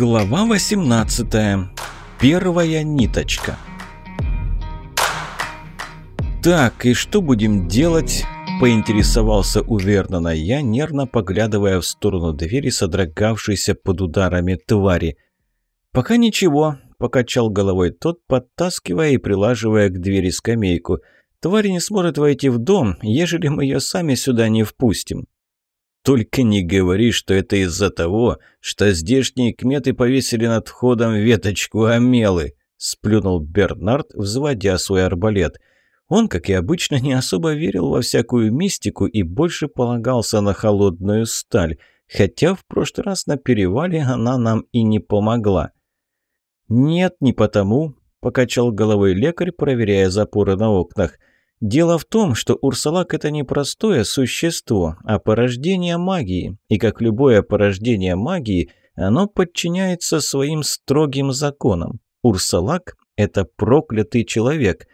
Глава 18. Первая ниточка. «Так, и что будем делать?» – поинтересовался у Вернона я, нервно поглядывая в сторону двери, содрогавшейся под ударами твари. «Пока ничего», – покачал головой тот, подтаскивая и прилаживая к двери скамейку. «Тварь не сможет войти в дом, ежели мы ее сами сюда не впустим». Только не говори, что это из-за того, что здешние кметы повесили над входом веточку омелы», — сплюнул Бернард, взводя свой арбалет. Он, как и обычно, не особо верил во всякую мистику и больше полагался на холодную сталь, хотя в прошлый раз на перевале она нам и не помогла. «Нет, не потому», — покачал головой лекарь, проверяя запоры на окнах — Дело в том, что Урсалак – это не простое существо, а порождение магии, и как любое порождение магии, оно подчиняется своим строгим законам. Урсалак – это проклятый человек.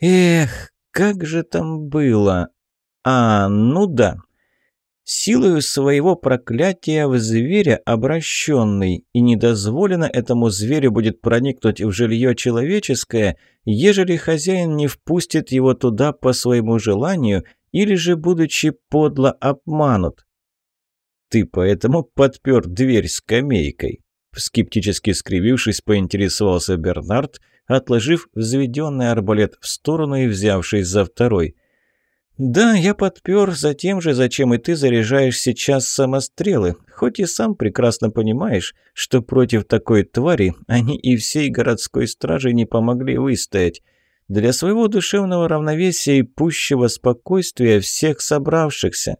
Эх, как же там было? А, ну да, силою своего проклятия в зверя обращенный, и недозволено этому зверю будет проникнуть в жилье человеческое, ежели хозяин не впустит его туда по своему желанию или же будучи подло обманут. «Ты поэтому подпер дверь скамейкой?» Скептически скривившись, поинтересовался Бернард, отложив взведенный арбалет в сторону и взявшись за второй. «Да, я подпер за тем же, зачем и ты заряжаешь сейчас самострелы, хоть и сам прекрасно понимаешь, что против такой твари они и всей городской стражи не помогли выстоять. Для своего душевного равновесия и пущего спокойствия всех собравшихся».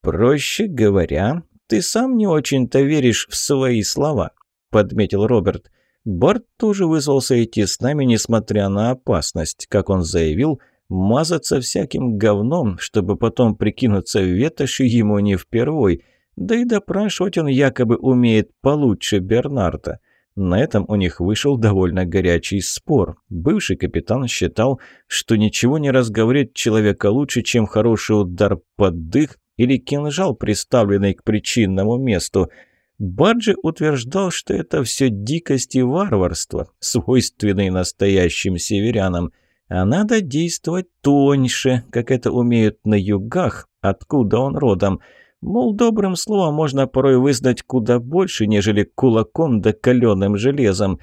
«Проще говоря, ты сам не очень-то веришь в свои слова», — подметил Роберт. «Барт тоже вызвался идти с нами, несмотря на опасность, как он заявил — Мазаться всяким говном, чтобы потом прикинуться ветошью ему не впервой. Да и допрашивать он якобы умеет получше Бернарда. На этом у них вышел довольно горячий спор. Бывший капитан считал, что ничего не разговорит человека лучше, чем хороший удар под дых или кинжал, приставленный к причинному месту. Баджи утверждал, что это все дикость и варварство, свойственные настоящим северянам – а надо действовать тоньше, как это умеют на югах, откуда он родом. Мол, добрым словом можно порой вызнать куда больше, нежели кулаком да каленым железом.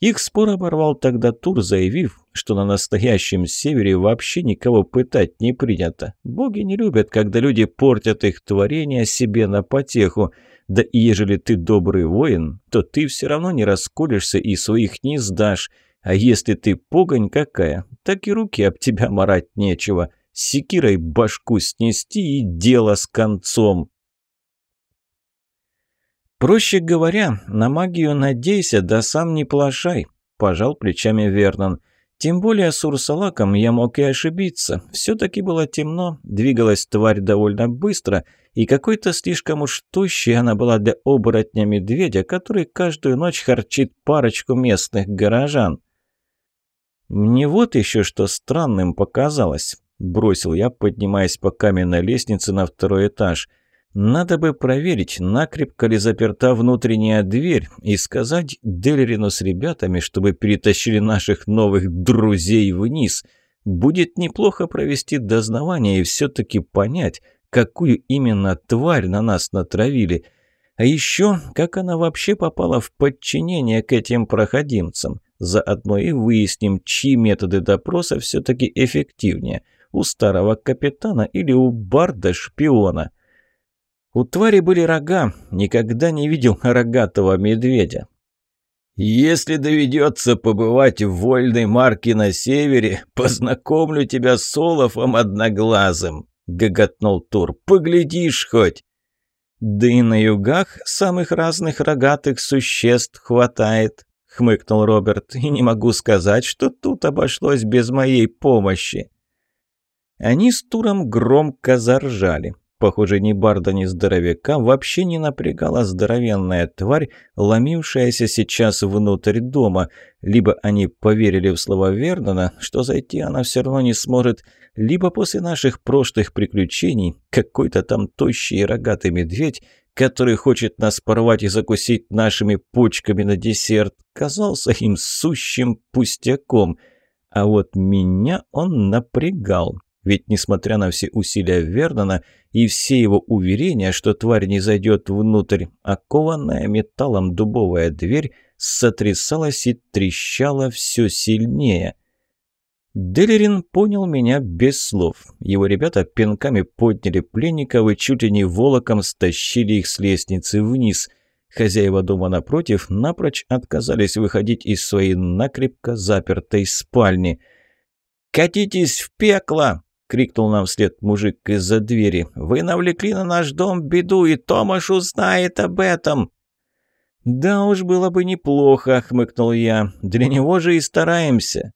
Их спор оборвал тогда Тур, заявив, что на настоящем севере вообще никого пытать не принято. Боги не любят, когда люди портят их творения себе на потеху. Да и ежели ты добрый воин, то ты все равно не расколешься и своих не сдашь. А если ты погонь какая, так и руки об тебя марать нечего. Секирой башку снести и дело с концом. «Проще говоря, на магию надейся, да сам не плашай», – пожал плечами Вернон. «Тем более с Урсалаком я мог и ошибиться. Все-таки было темно, двигалась тварь довольно быстро, и какой-то слишком уж тощей она была для оборотня-медведя, который каждую ночь харчит парочку местных горожан». «Мне вот еще что странным показалось», – бросил я, поднимаясь по каменной лестнице на второй этаж. «Надо бы проверить, накрепко ли заперта внутренняя дверь, и сказать Делерину с ребятами, чтобы перетащили наших новых друзей вниз. Будет неплохо провести дознавание и все-таки понять, какую именно тварь на нас натравили». А еще, как она вообще попала в подчинение к этим проходимцам. Заодно и выясним, чьи методы допроса все-таки эффективнее – у старого капитана или у барда-шпиона. У твари были рога, никогда не видел рогатого медведя. «Если доведется побывать в вольной марке на севере, познакомлю тебя с Олафом Одноглазым», — гоготнул Тур. «Поглядишь хоть». «Да и на югах самых разных рогатых существ хватает», — хмыкнул Роберт, — «и не могу сказать, что тут обошлось без моей помощи». Они с Туром громко заржали. Похоже, ни барда, ни здоровяка вообще не напрягала здоровенная тварь, ломившаяся сейчас внутрь дома. Либо они поверили в слова Вернона, что зайти она все равно не сможет, либо после наших прошлых приключений какой-то там тощий и рогатый медведь который хочет нас порвать и закусить нашими почками на десерт, казался им сущим пустяком. А вот меня он напрягал. Ведь, несмотря на все усилия Вернона и все его уверения, что тварь не зайдет внутрь, окованная металлом дубовая дверь сотрясалась и трещала все сильнее. Делерин понял меня без слов. Его ребята пинками подняли пленников и чуть ли не волоком стащили их с лестницы вниз. Хозяева дома напротив напрочь отказались выходить из своей накрепко запертой спальни. «Катитесь в пекло!» — крикнул нам вслед мужик из-за двери. «Вы навлекли на наш дом беду, и Томаш узнает об этом!» «Да уж, было бы неплохо», — хмыкнул я. «Для него же и стараемся».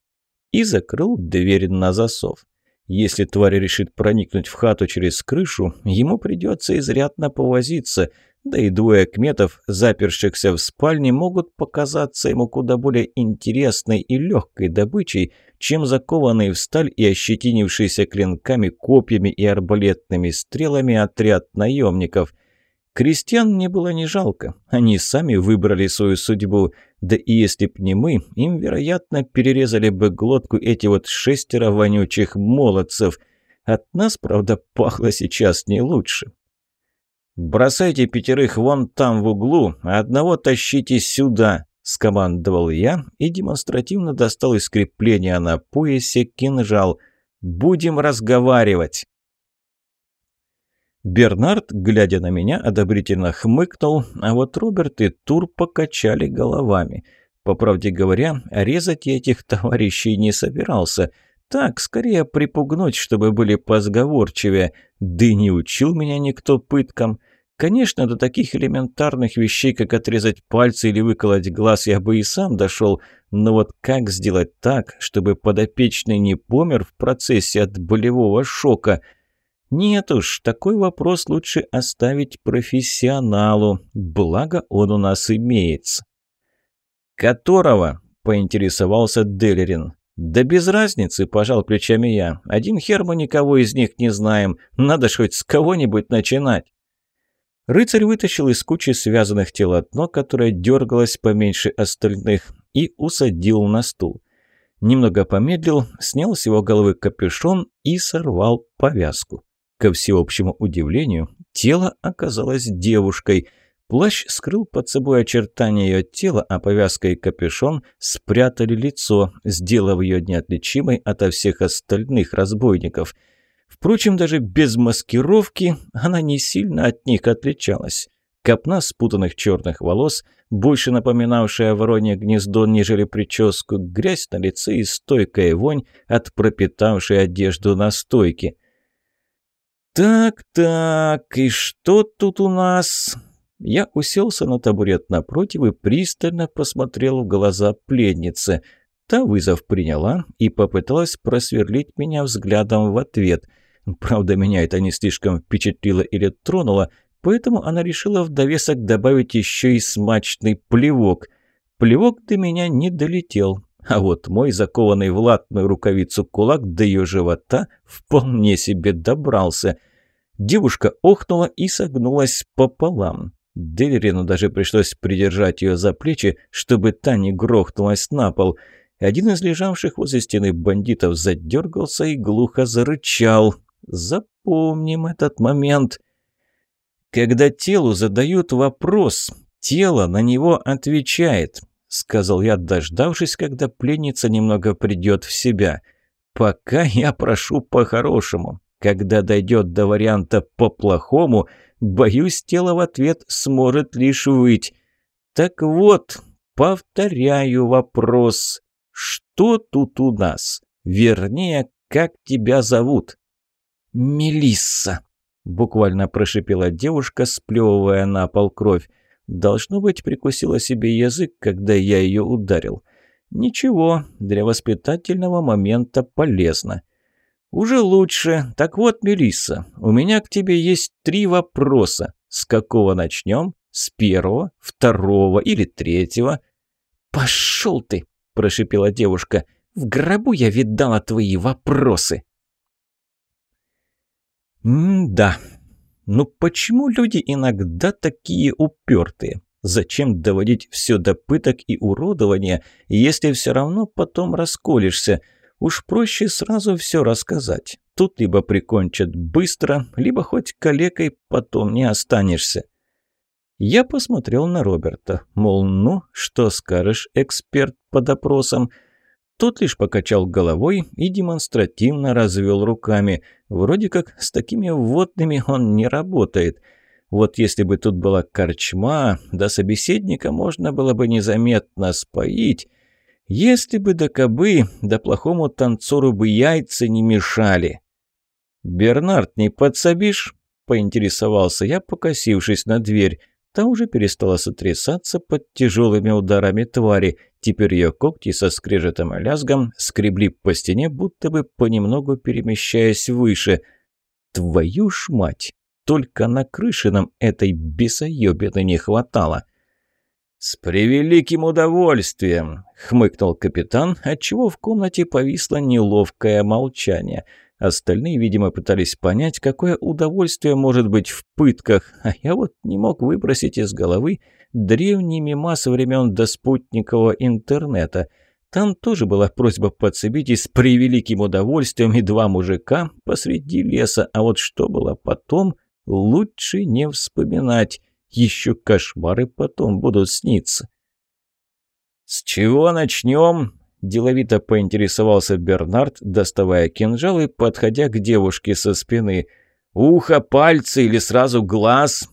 И закрыл дверь на засов. Если тварь решит проникнуть в хату через крышу, ему придется изрядно повозиться, да и двое кметов, запершихся в спальне, могут показаться ему куда более интересной и легкой добычей, чем закованный в сталь и ощетинившийся клинками, копьями и арбалетными стрелами отряд наемников – Крестьян мне было не жалко. Они сами выбрали свою судьбу. Да и если б не мы, им, вероятно, перерезали бы глотку эти вот шестеро вонючих молодцев. От нас, правда, пахло сейчас не лучше. «Бросайте пятерых вон там в углу, а одного тащите сюда», — скомандовал я и демонстративно достал из крепления на поясе кинжал. «Будем разговаривать». Бернард, глядя на меня, одобрительно хмыкнул, а вот Роберт и Тур покачали головами. По правде говоря, резать я этих товарищей не собирался. Так, скорее припугнуть, чтобы были позговорчивее. Да не учил меня никто пыткам. Конечно, до таких элементарных вещей, как отрезать пальцы или выколоть глаз, я бы и сам дошел, но вот как сделать так, чтобы подопечный не помер в процессе от болевого шока – нет уж, такой вопрос лучше оставить профессионалу, благо он у нас имеется. «Которого?» – поинтересовался Делерин. «Да без разницы», – пожал плечами я. «Один хер мы никого из них не знаем. Надо ж хоть с кого-нибудь начинать». Рыцарь вытащил из кучи связанных тел одно, которое дергалось поменьше остальных, и усадил на стул. Немного помедлил, снял с его головы капюшон и сорвал повязку. Ко всеобщему удивлению, тело оказалось девушкой. Плащ скрыл под собой очертания ее тела, а повязка и капюшон спрятали лицо, сделав ее неотличимой ото всех остальных разбойников. Впрочем, даже без маскировки она не сильно от них отличалась. Копна спутанных черных волос, больше напоминавшая воронье гнездо, нежели прическу, грязь на лице и стойкая вонь от пропитавшей одежду настойки – «Так-так, и что тут у нас?» Я уселся на табурет напротив и пристально посмотрел в глаза пленницы. Та вызов приняла и попыталась просверлить меня взглядом в ответ. Правда, меня это не слишком впечатлило или тронуло, поэтому она решила в довесок добавить еще и смачный плевок. Плевок до меня не долетел, а вот мой закованный в латную рукавицу кулак до ее живота вполне себе добрался – Девушка охнула и согнулась пополам. Делерину даже пришлось придержать ее за плечи, чтобы та не грохнулась на пол. Один из лежавших возле стены бандитов задергался и глухо зарычал. Запомним этот момент. Когда телу задают вопрос, тело на него отвечает, сказал я, дождавшись, когда пленница немного придет в себя. Пока я прошу по-хорошему. Когда дойдет до варианта «по-плохому», боюсь, тело в ответ сможет лишь выть. Так вот, повторяю вопрос. Что тут у нас? Вернее, как тебя зовут? Мелисса, буквально прошипела девушка, сплевывая на пол кровь. Должно быть, прикусила себе язык, когда я ее ударил. Ничего, для воспитательного момента полезно. «Уже лучше. Так вот, Мелисса, у меня к тебе есть три вопроса. С какого начнем? С первого, второго или третьего?» «Пошел ты!» – прошипела девушка. «В гробу я видала твои вопросы!» «М-да. Ну почему люди иногда такие упертые? Зачем доводить все до пыток и уродования, если все равно потом расколешься? Уж проще сразу все рассказать. Тут либо прикончат быстро, либо хоть калекой потом не останешься. Я посмотрел на Роберта, мол, ну, что скажешь, эксперт по допросам? Тот лишь покачал головой и демонстративно развел руками. Вроде как с такими вводными он не работает. Вот если бы тут была корчма, до собеседника можно было бы незаметно споить. Если бы до кобы, да плохому танцору бы яйца не мешали. «Бернард, не подсобишь?» – поинтересовался я, покосившись на дверь. Та уже перестала сотрясаться под тяжелыми ударами твари. Теперь ее когти со скрежетом и лязгом скребли по стене, будто бы понемногу перемещаясь выше. «Твою ж мать! Только на крыше нам этой бесоебины не хватало!» «С превеликим удовольствием!» — хмыкнул капитан, отчего в комнате повисло неловкое молчание — Остальные, видимо, пытались понять, какое удовольствие может быть в пытках, а я вот не мог выбросить из головы древний мимас времен до спутникового интернета. Там тоже была просьба подцепить и с превеликим удовольствием и два мужика посреди леса, а вот что было потом, лучше не вспоминать. Еще кошмары потом будут сниться. «С чего начнем?» Деловито поинтересовался Бернард, доставая кинжал и подходя к девушке со спины. «Ухо, пальцы или сразу глаз?»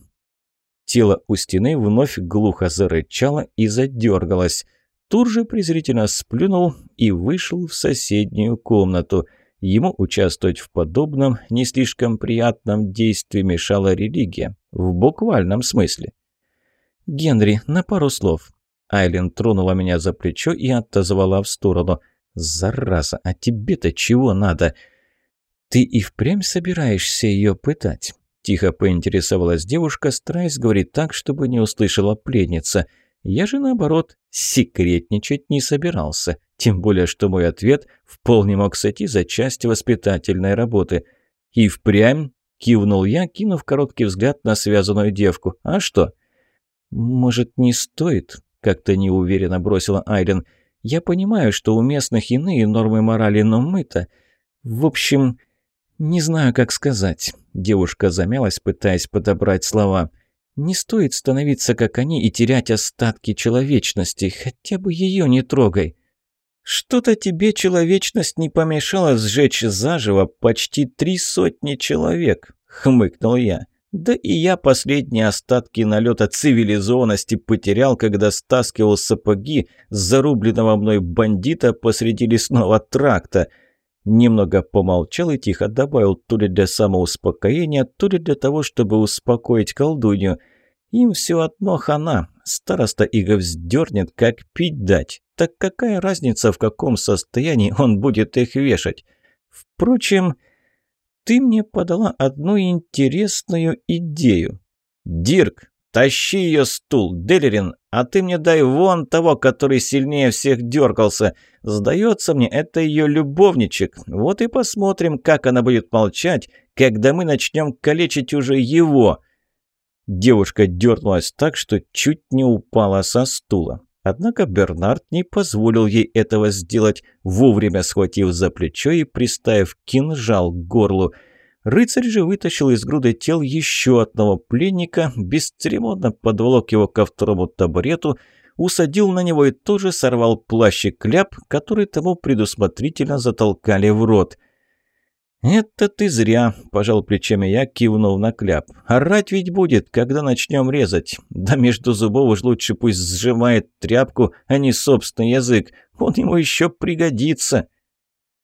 Тело у стены вновь глухо зарычало и задергалось. Тур же презрительно сплюнул и вышел в соседнюю комнату. Ему участвовать в подобном не слишком приятном действии мешала религия, в буквальном смысле. «Генри, на пару слов. Айлен тронула меня за плечо и отозвала в сторону. «Зараза, а тебе-то чего надо?» «Ты и впрямь собираешься ее пытать?» Тихо поинтересовалась девушка, стараясь говорить так, чтобы не услышала пленница. Я же, наоборот, секретничать не собирался. Тем более, что мой ответ вполне мог сойти за часть воспитательной работы. «И впрямь?» – кивнул я, кинув короткий взгляд на связанную девку. «А что?» «Может, не стоит?» Как-то неуверенно бросила Айрин. «Я понимаю, что у местных иные нормы морали, но мы-то... В общем, не знаю, как сказать». Девушка замялась, пытаясь подобрать слова. «Не стоит становиться, как они, и терять остатки человечности. Хотя бы ее не трогай». «Что-то тебе человечность не помешала сжечь заживо почти три сотни человек», — хмыкнул я. Да и я последние остатки налета цивилизованности потерял, когда стаскивал сапоги с зарубленного мной бандита посреди лесного тракта. Немного помолчал и тихо добавил то ли для самоуспокоения, то ли для того, чтобы успокоить колдунью. Им все одно хана. Староста их вздернет, как пить дать. Так какая разница, в каком состоянии он будет их вешать? Впрочем ты мне подала одну интересную идею. Дирк, тащи ее стул, Делерин, а ты мне дай вон того, который сильнее всех дергался. Сдается мне, это ее любовничек. Вот и посмотрим, как она будет молчать, когда мы начнем калечить уже его». Девушка дернулась так, что чуть не упала со стула. Однако Бернард не позволил ей этого сделать, вовремя схватив за плечо и приставив кинжал к горлу. Рыцарь же вытащил из груды тел еще одного пленника, бесцеремонно подволок его ко второму табурету, усадил на него и тоже сорвал плащ и кляп, который тому предусмотрительно затолкали в рот. «Это ты зря», – пожал плечами я, кивнув на кляп. «Орать ведь будет, когда начнем резать. Да между зубов уж лучше пусть сжимает тряпку, а не собственный язык. Он ему еще пригодится».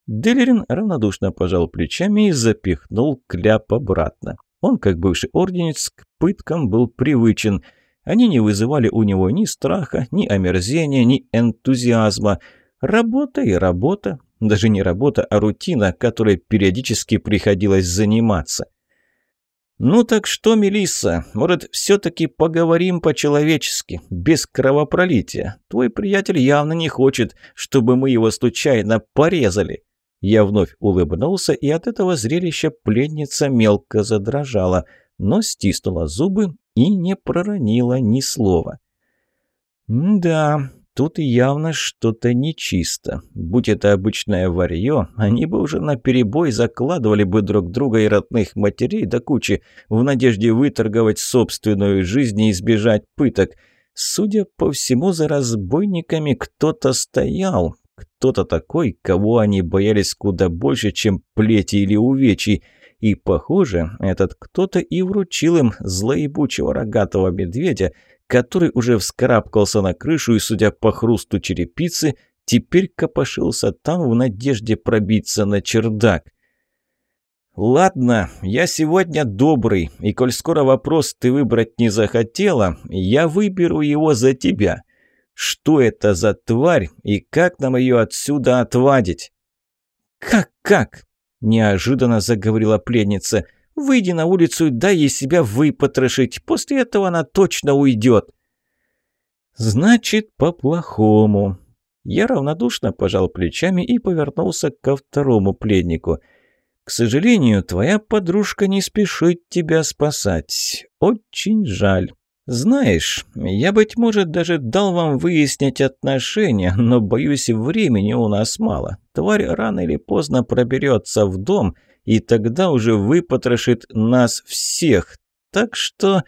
Делерин равнодушно пожал плечами и запихнул кляп обратно. Он, как бывший орденец, к пыткам был привычен. Они не вызывали у него ни страха, ни омерзения, ни энтузиазма. Работа и работа, даже не работа, а рутина, которой периодически приходилось заниматься. «Ну так что, Мелисса, может, все-таки поговорим по-человечески, без кровопролития? Твой приятель явно не хочет, чтобы мы его случайно порезали». Я вновь улыбнулся, и от этого зрелища пленница мелко задрожала. но стиснула зубы и не проронила ни слова. «Да, тут явно что-то нечисто. Будь это обычное варьё, они бы уже наперебой закладывали бы друг друга и родных матерей до кучи в надежде выторговать собственную жизнь и избежать пыток. Судя по всему, за разбойниками кто-то стоял, кто-то такой, кого они боялись куда больше, чем плети или увечий. И, похоже, этот кто-то и вручил им злоебучего рогатого медведя, который уже вскарабкался на крышу и, судя по хрусту черепицы, теперь копошился там в надежде пробиться на чердак. «Ладно, я сегодня добрый, и коль скоро вопрос ты выбрать не захотела, я выберу его за тебя. Что это за тварь и как нам ее отсюда отвадить?» «Как-как?» Неожиданно заговорила пленница. «Выйди на улицу и дай ей себя выпотрошить. После этого она точно уйдет». «Значит, по-плохому». Я равнодушно пожал плечами и повернулся ко второму пленнику. «К сожалению, твоя подружка не спешит тебя спасать. Очень жаль». «Знаешь, я, быть может, даже дал вам выяснить отношения, но, боюсь, времени у нас мало. Тварь рано или поздно проберется в дом, и тогда уже выпотрошит нас всех. Так что...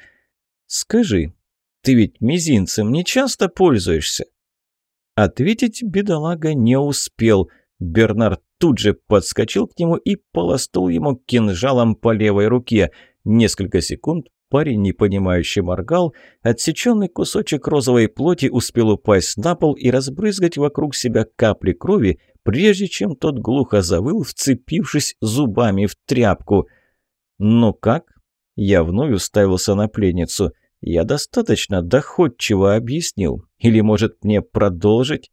Скажи, ты ведь мизинцем не часто пользуешься?» Ответить бедолага не успел. Бернард тут же подскочил к нему и полоснул ему кинжалом по левой руке. Несколько секунд Парень, непонимающе моргал, отсеченный кусочек розовой плоти успел упасть на пол и разбрызгать вокруг себя капли крови, прежде чем тот глухо завыл, вцепившись зубами в тряпку. «Ну как?» Я вновь уставился на пленницу. «Я достаточно доходчиво объяснил. Или, может, мне продолжить?»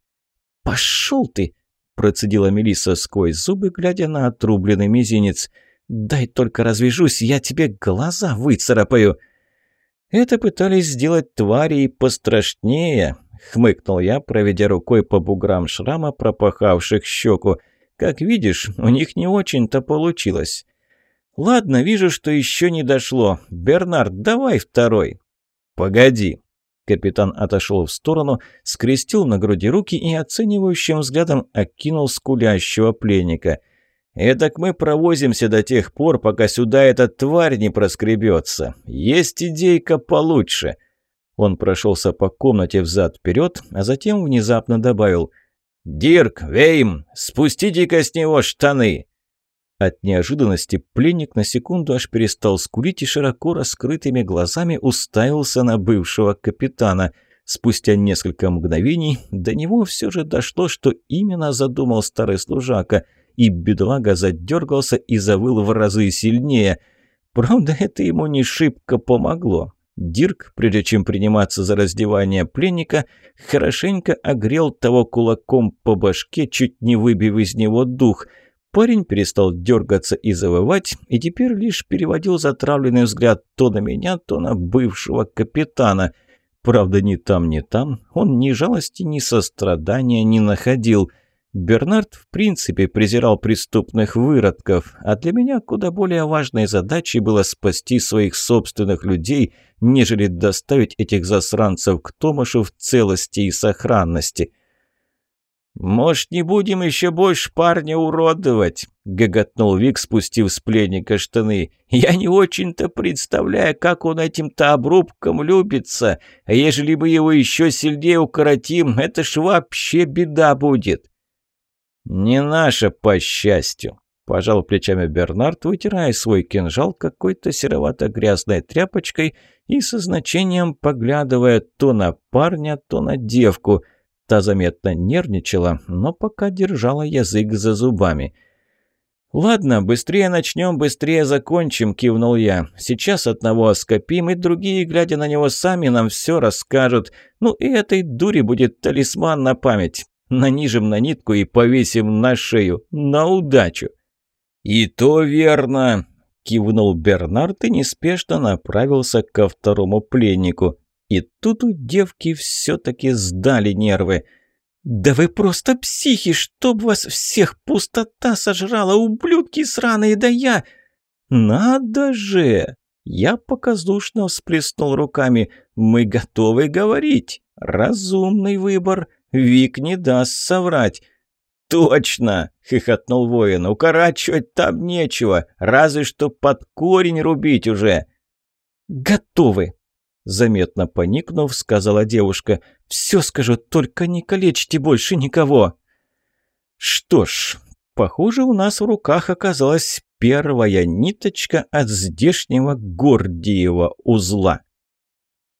«Пошел ты!» – процедила Мелисса сквозь зубы, глядя на отрубленный мизинец – «Дай только развяжусь, я тебе глаза выцарапаю!» «Это пытались сделать твари и пострашнее», — хмыкнул я, проведя рукой по буграм шрама, пропахавших щеку. «Как видишь, у них не очень-то получилось». «Ладно, вижу, что еще не дошло. Бернард, давай второй». «Погоди». Капитан отошел в сторону, скрестил на груди руки и оценивающим взглядом окинул скулящего пленника — Эдак мы провозимся до тех пор, пока сюда эта тварь не проскребется. Есть идейка получше». Он прошелся по комнате взад-вперед, а затем внезапно добавил «Дирк, Вейм, спустите-ка с него штаны!» От неожиданности пленник на секунду аж перестал скулить и широко раскрытыми глазами уставился на бывшего капитана. Спустя несколько мгновений до него все же дошло, что именно задумал старый служака – и бедолага задергался и завыл в разы сильнее. Правда, это ему не шибко помогло. Дирк, прежде чем приниматься за раздевание пленника, хорошенько огрел того кулаком по башке, чуть не выбив из него дух. Парень перестал дергаться и завывать, и теперь лишь переводил затравленный взгляд то на меня, то на бывшего капитана. Правда, ни там, ни там он ни жалости, ни сострадания не находил – Бернард в принципе презирал преступных выродков, а для меня куда более важной задачей было спасти своих собственных людей, нежели доставить этих засранцев к Томашу в целости и сохранности. «Может, не будем еще больше парня уродовать?» — гоготнул Вик, спустив с пленника штаны. «Я не очень-то представляю, как он этим-то обрубком любится. А ежели бы его еще сильнее укоротим, это ж вообще беда будет». «Не наша, по счастью», – пожал плечами Бернард, вытирая свой кинжал какой-то серовато-грязной тряпочкой и со значением поглядывая то на парня, то на девку. Та заметно нервничала, но пока держала язык за зубами. «Ладно, быстрее начнем, быстрее закончим», – кивнул я. «Сейчас одного оскопим, и другие, глядя на него сами, нам все расскажут. Ну и этой дури будет талисман на память нанижем на нитку и повесим на шею. На удачу!» «И то верно!» – кивнул Бернард и неспешно направился ко второму пленнику. И тут у девки все-таки сдали нервы. «Да вы просто психи, чтоб вас всех пустота сожрала, ублюдки сраные, да я...» «Надо же!» Я показушно всплеснул руками. «Мы готовы говорить. Разумный выбор. Вик не даст соврать». «Точно!» — хохотнул воин. «Укорачивать там нечего, разве что под корень рубить уже!» «Готовы!» — заметно поникнув, сказала девушка. «Все скажу, только не калечьте больше никого!» «Что ж, похоже, у нас в руках оказалась первая ниточка от здешнего Гордиева узла».